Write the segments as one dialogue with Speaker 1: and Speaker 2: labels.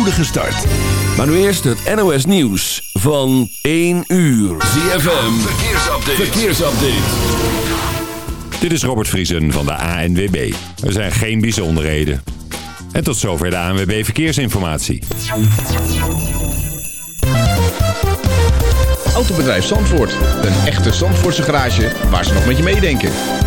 Speaker 1: spoedige start. Maar nu eerst het NOS Nieuws van 1 uur. ZFM, verkeersupdate. verkeersupdate.
Speaker 2: Dit is Robert Vriesen van de ANWB. Er zijn geen bijzonderheden. En tot zover de ANWB Verkeersinformatie.
Speaker 3: Autobedrijf Zandvoort. Een echte Zandvoortse garage waar ze nog met je meedenken.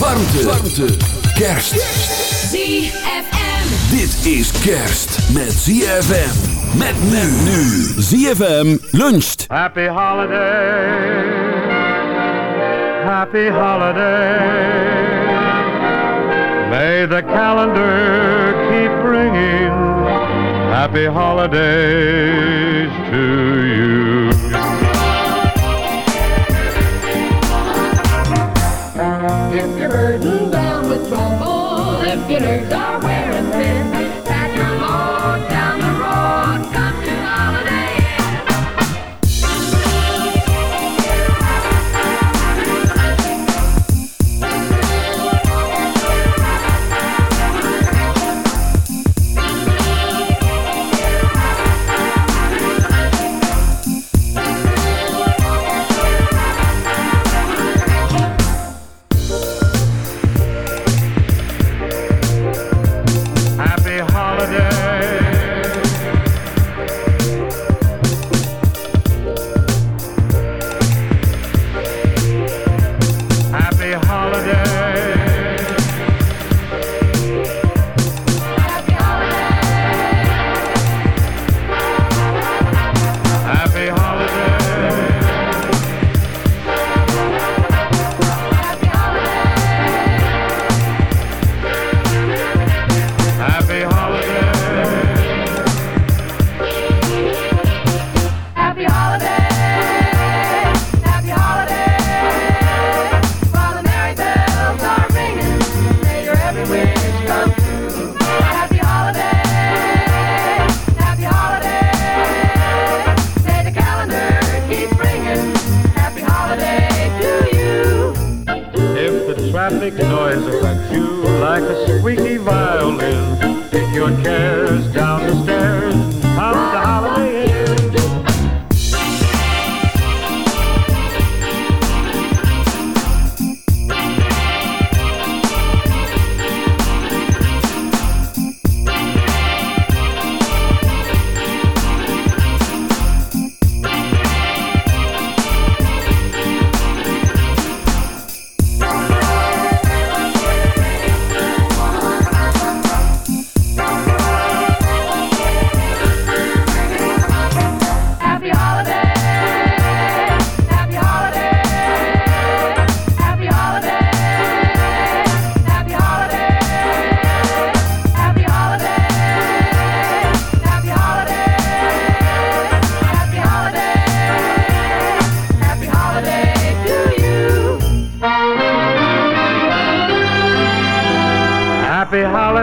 Speaker 1: Warmte. Warmte. Kerst.
Speaker 4: ZFM.
Speaker 1: Dit is kerst met ZFM. Met men nu. ZFM luncht.
Speaker 5: Happy holiday. Happy holiday. May the calendar keep bringing happy holidays to you.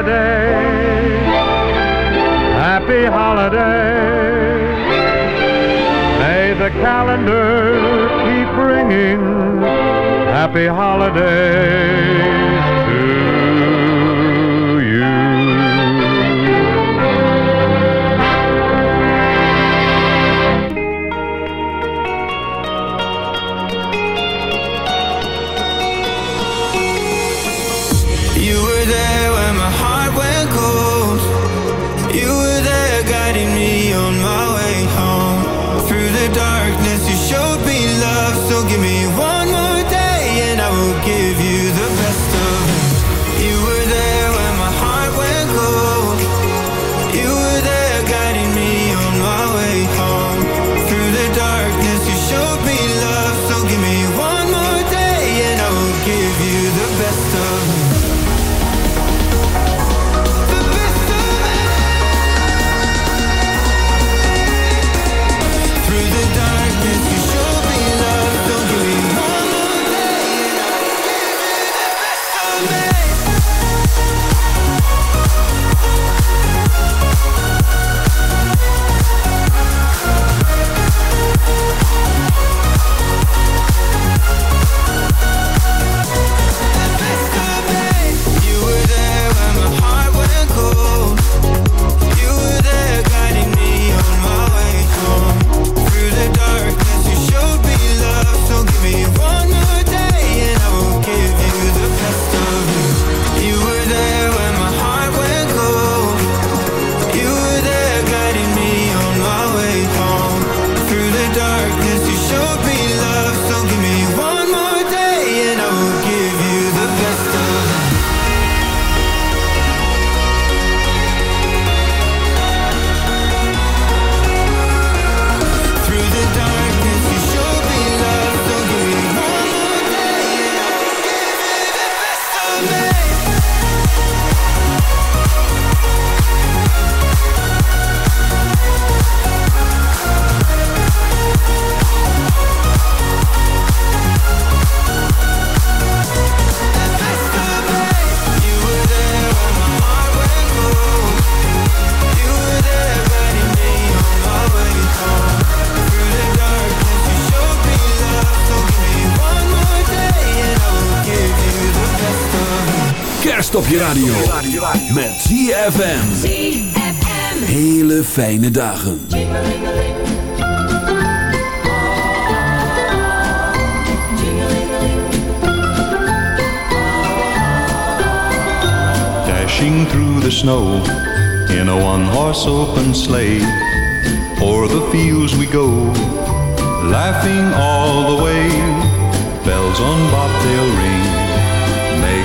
Speaker 6: Holiday.
Speaker 5: Happy holiday.
Speaker 6: May the calendar keep bringing happy
Speaker 5: holidays
Speaker 7: je radio. Met ZFM.
Speaker 1: ZFM.
Speaker 7: Hele fijne dagen.
Speaker 8: Dashing through the snow in a one horse open sleigh. O'er the fields we go, laughing all the way. Bells on bobtail ring,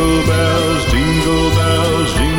Speaker 8: Jingle bells, jingle bells, jingle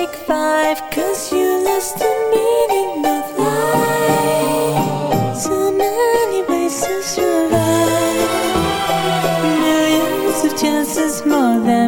Speaker 4: take five, cause you lost the meaning of life. So many ways to survive, millions of chances more than.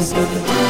Speaker 4: is nothing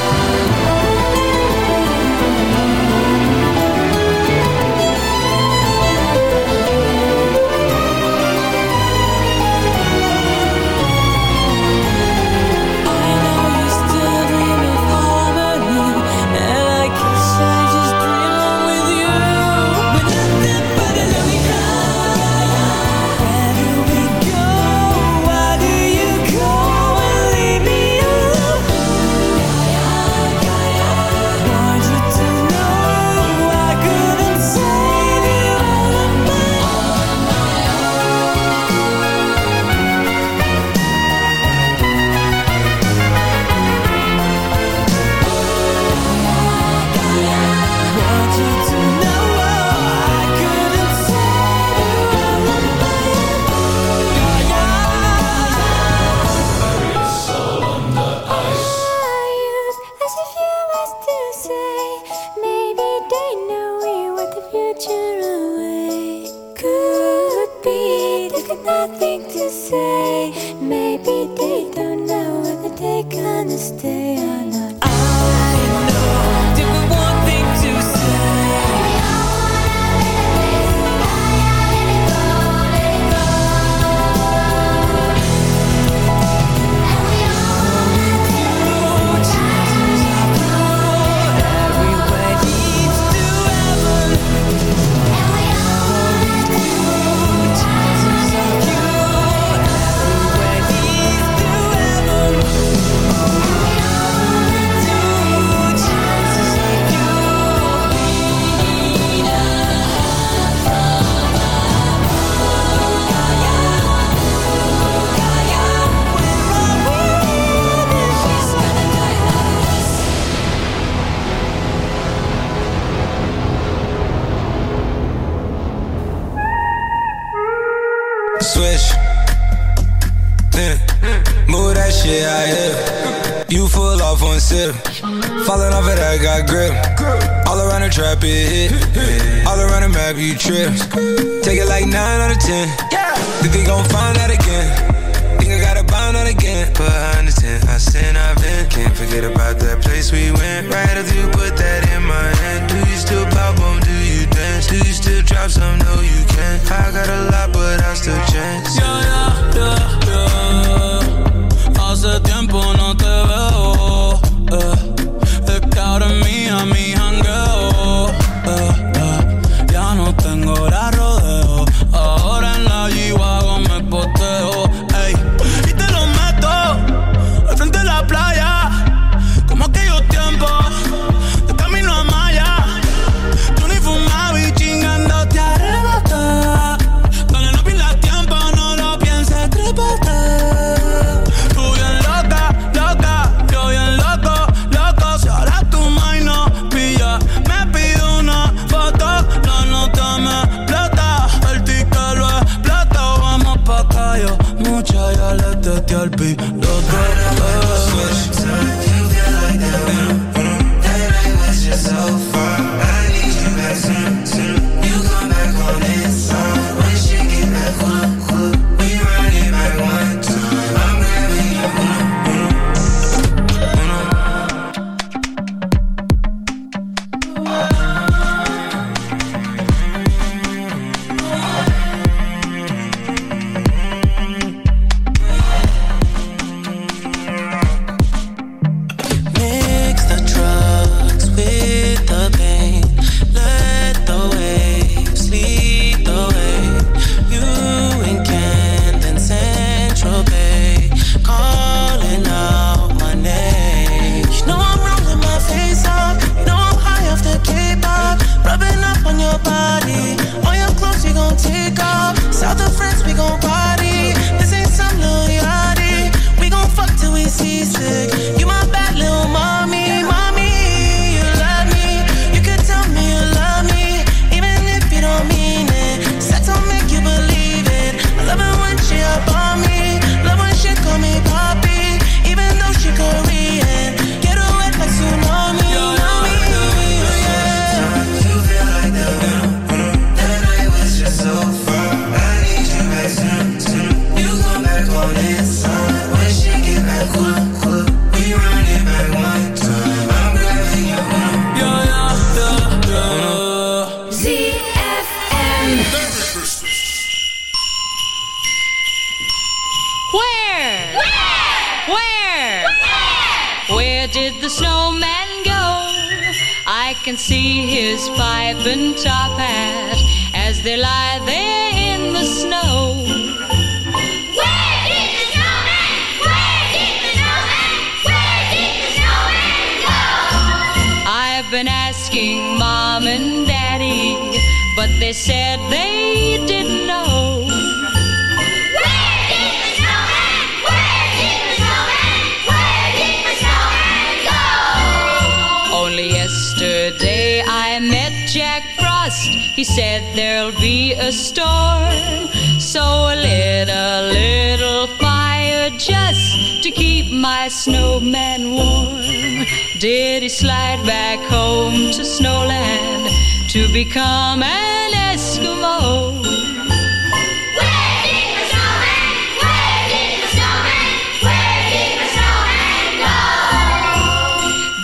Speaker 4: got
Speaker 9: grip. All around the trap, it hit. All around the map, you trip. Take it like 9 out of 10. Think we gon' find out again. Think I gotta find out again. But I understand, I sin, I've been. Can't forget about that place we went. Right after you put that in my hand. Do you still pop on? Do you dance? Do you still drop some? No, you can't. I got a lot, but I still chance.
Speaker 10: Yo, yo, yo, yo. Hace tiempo no te veo. Eh out of me,
Speaker 11: I mean home to Snowland to become an Eskimo.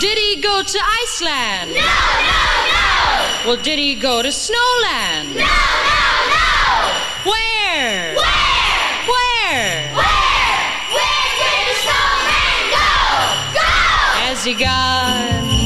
Speaker 1: Did
Speaker 11: he go to Iceland?
Speaker 1: No, no, no!
Speaker 11: Well, did he go to Snowland?
Speaker 1: No, no, no!
Speaker 11: Where?
Speaker 1: Where?
Speaker 11: Where?
Speaker 1: Where? Where did the snowman go? Go!
Speaker 11: Has he gone?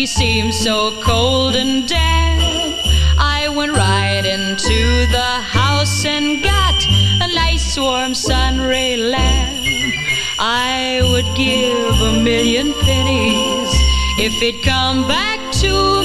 Speaker 11: He seemed so cold and dead. I went right into the house and got a nice warm sunray lamp. I would give a million pennies if it come back to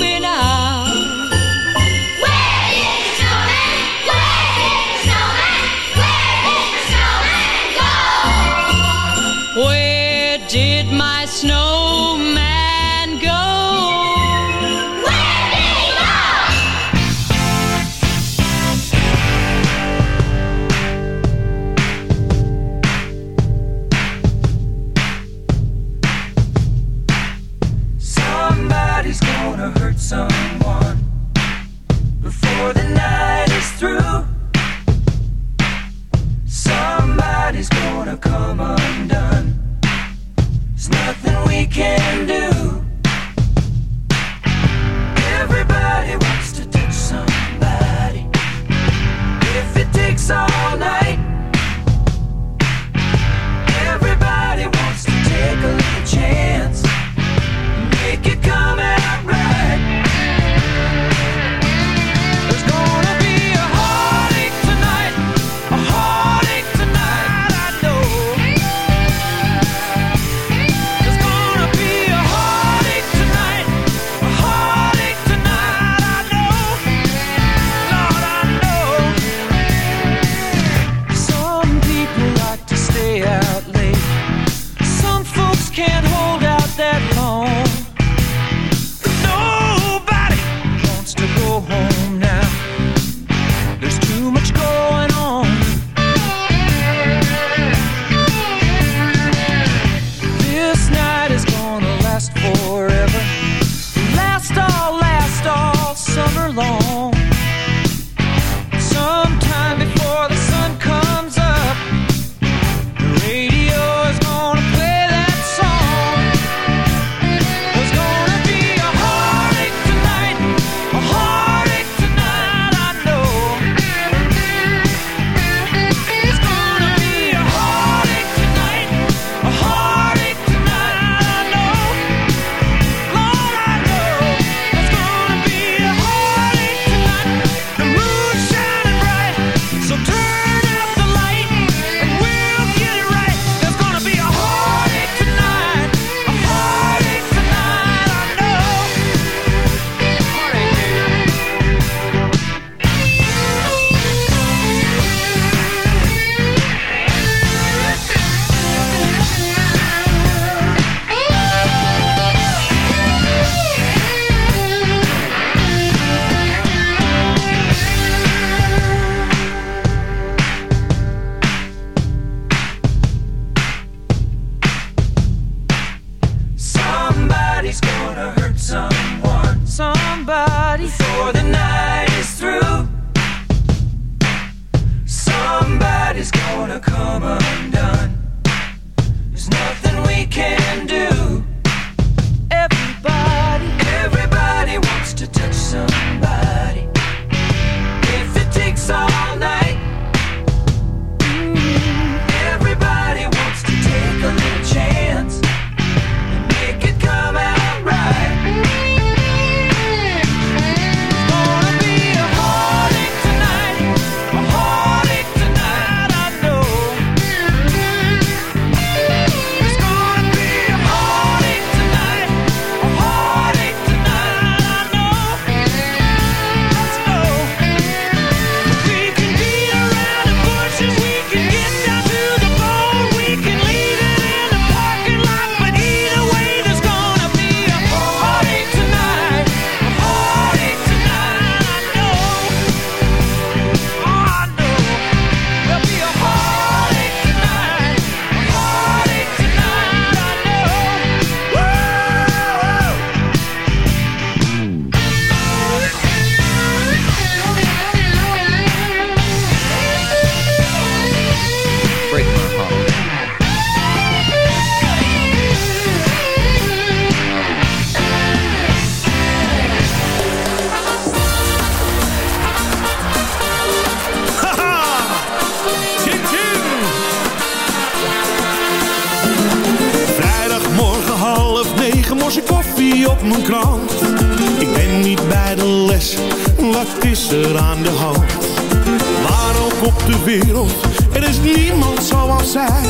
Speaker 12: de wereld, er is niemand zoals zij.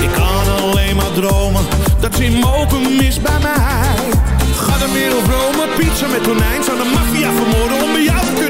Speaker 12: Ik kan alleen maar dromen, dat ze mogen mis bij mij. Ga de wereld romen, pizza met tonijn, zou de maffia vermoorden om bij jou te kunnen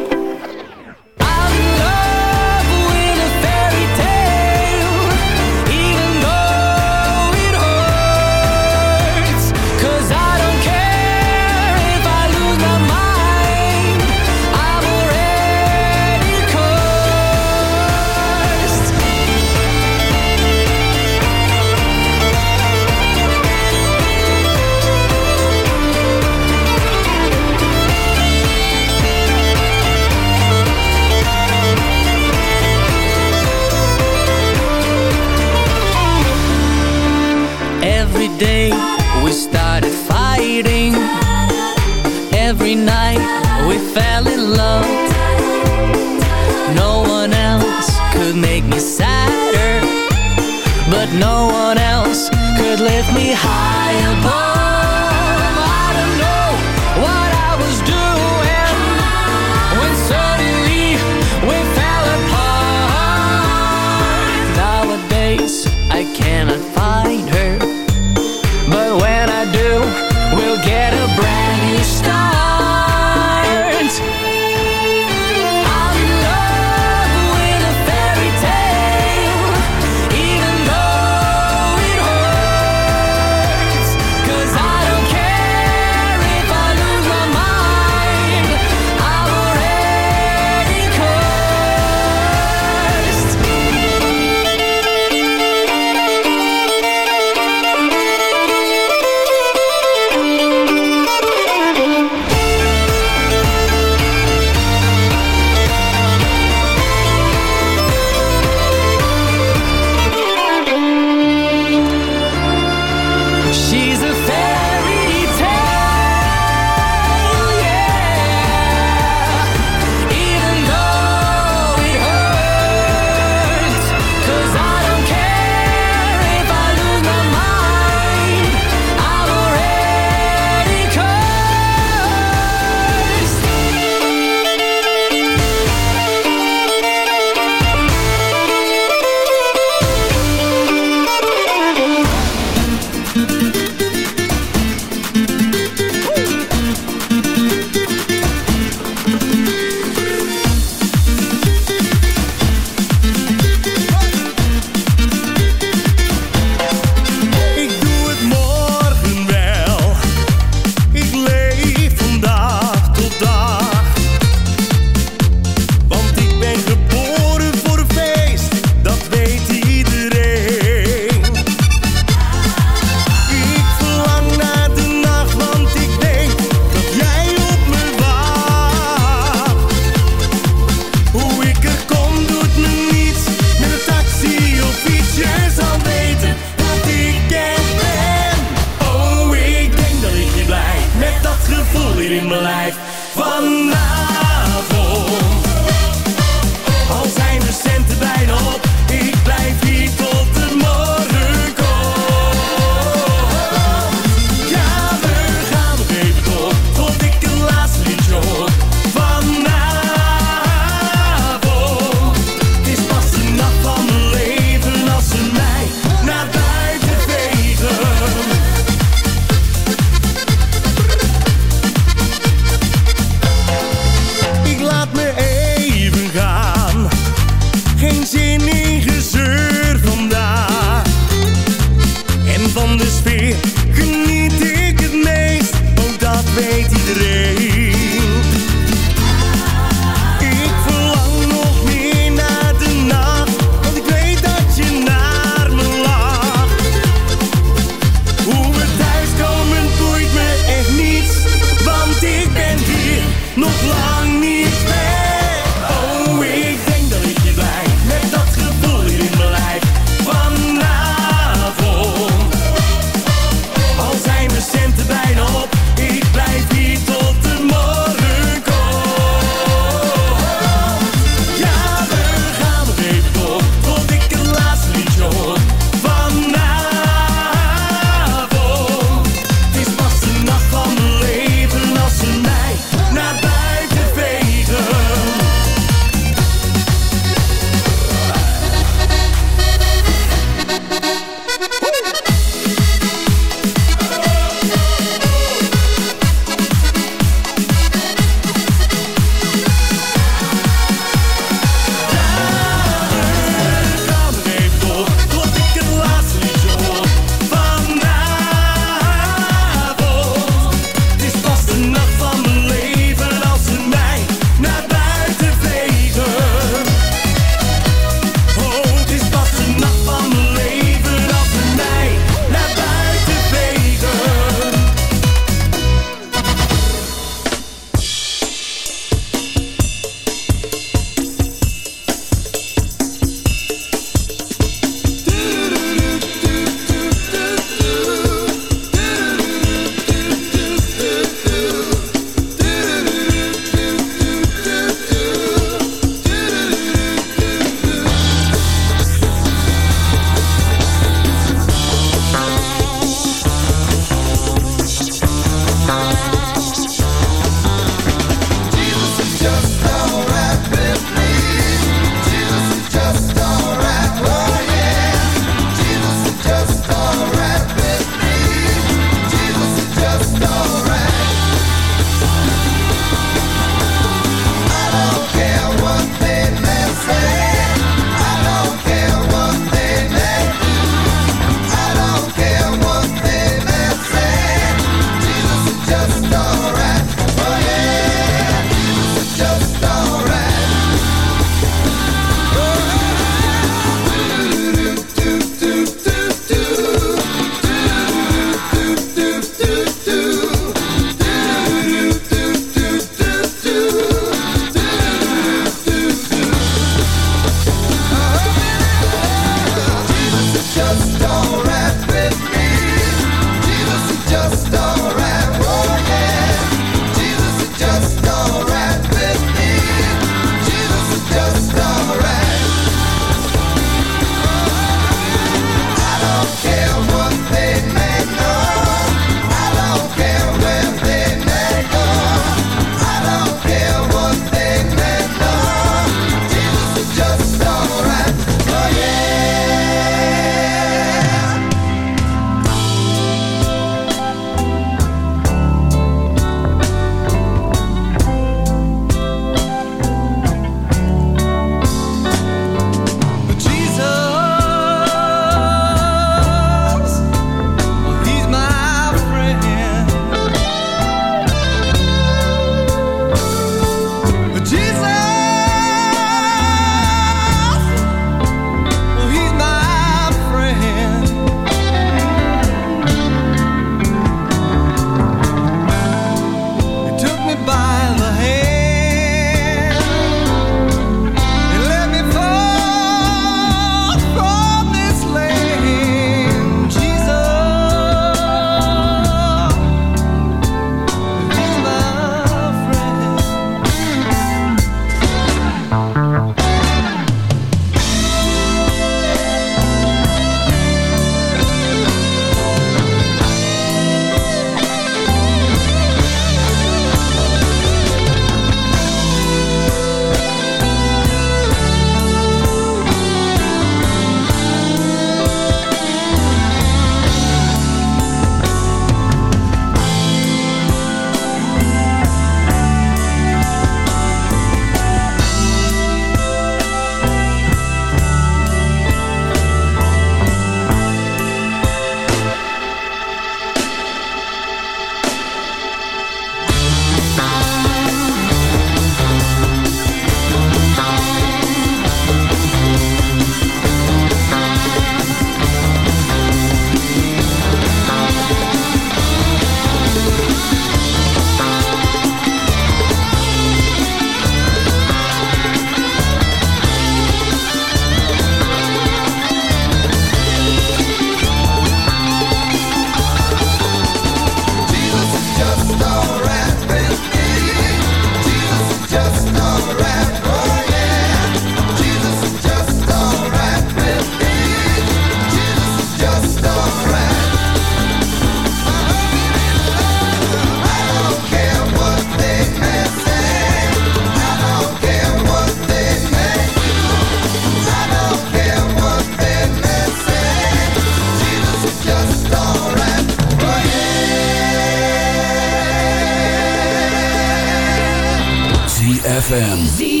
Speaker 7: ZFM.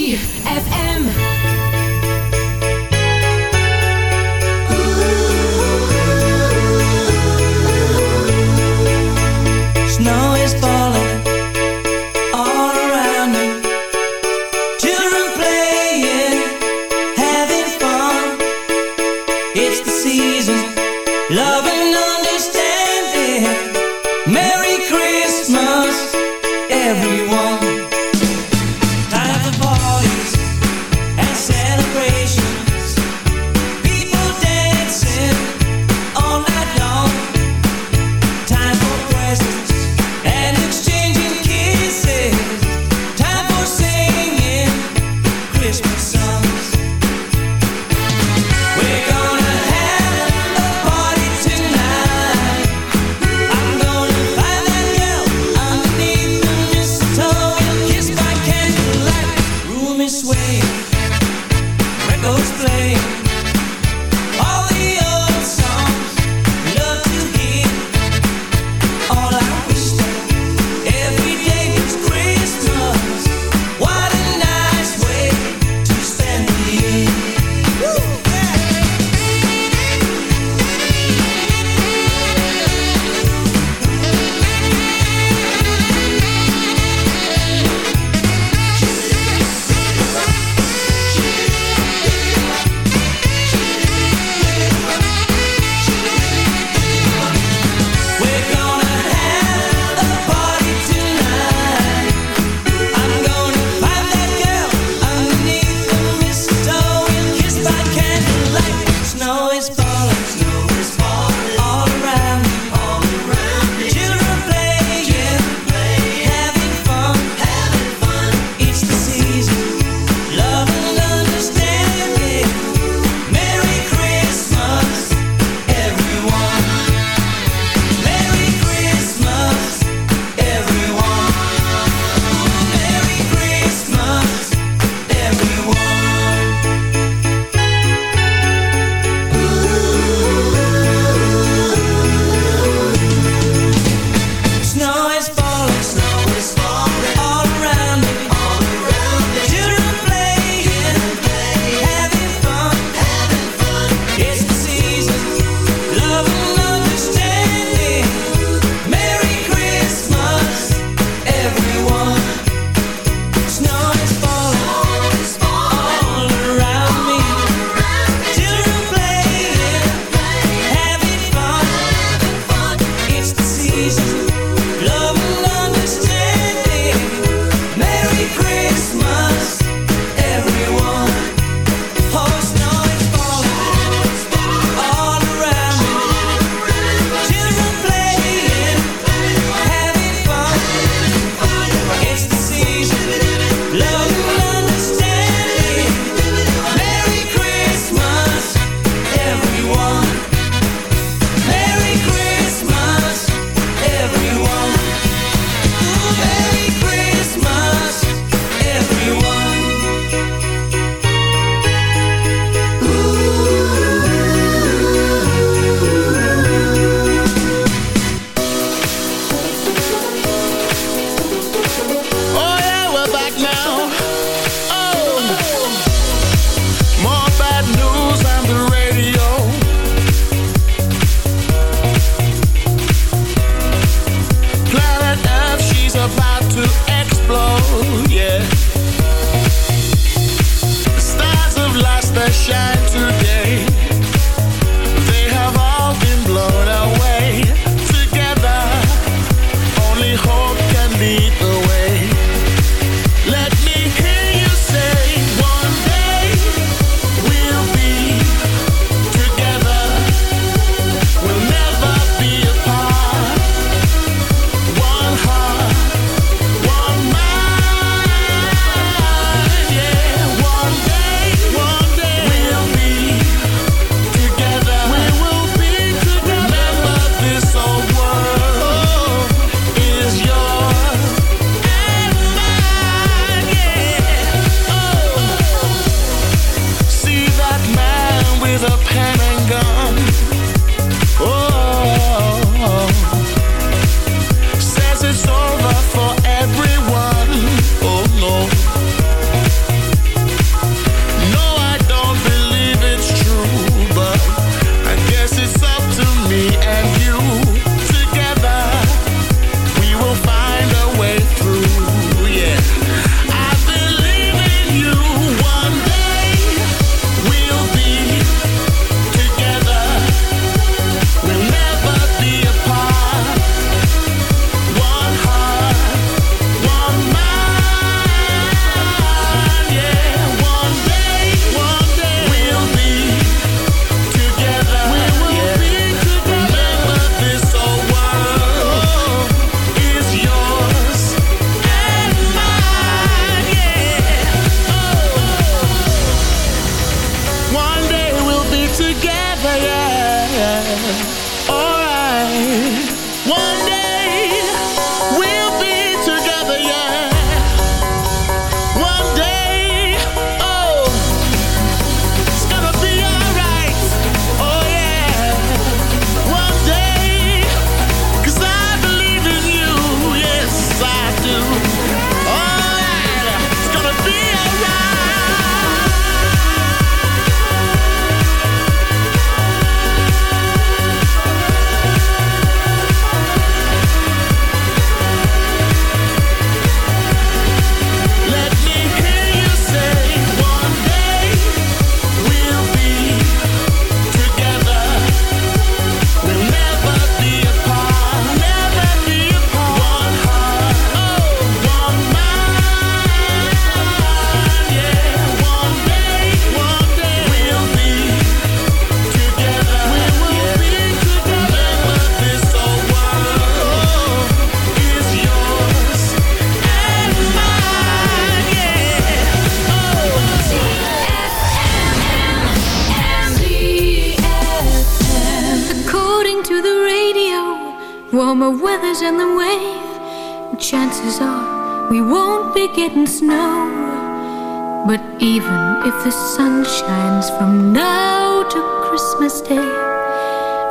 Speaker 4: sun shines from now to Christmas Day.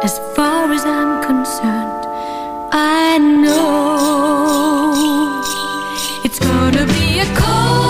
Speaker 4: As far as I'm concerned, I know it's gonna be a cold.